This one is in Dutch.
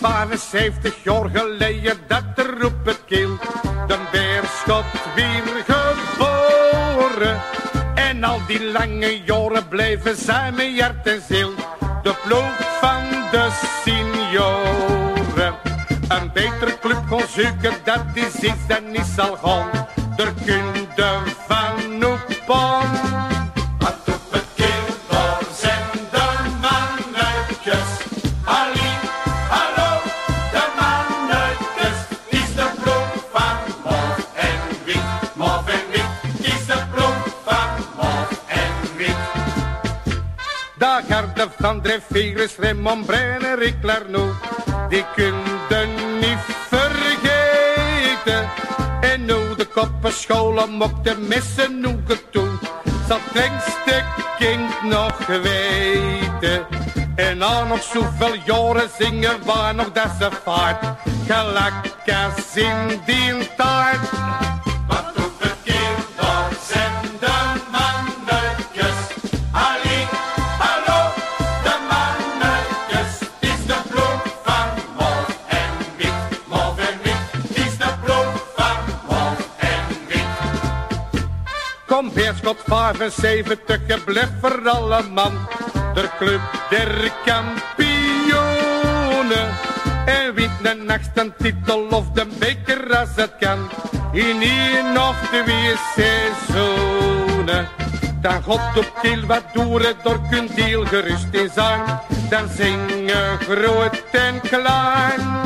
75 jaar geleden dat er op het keel. De beerschot weer geboren. En al die lange jaren blijven zijn met hart en ziel. De ploeg van de senioren. Een betere club gaan zoeken, dat is iets dat niet zal gaan. Er kunde van Daar garde van Dreveris, Raymond Brein en Rick Larnoux. Die kunden niet vergeten. En nu de koppen scholen mochten missen nu toen. Zal het kind nog weten. En al nog zoveel jaren zingen waar nog dat ze vaart. Gelijk in die taart. Beerschot 75, je blijft voor alle man. De club der kampioenen. En wint een nacht een titel of de beker als het kan. In één of twee seizoenen. Dan God op kiel wat doeren, door kunt deel gerust in zang. Dan zingen groot en klein.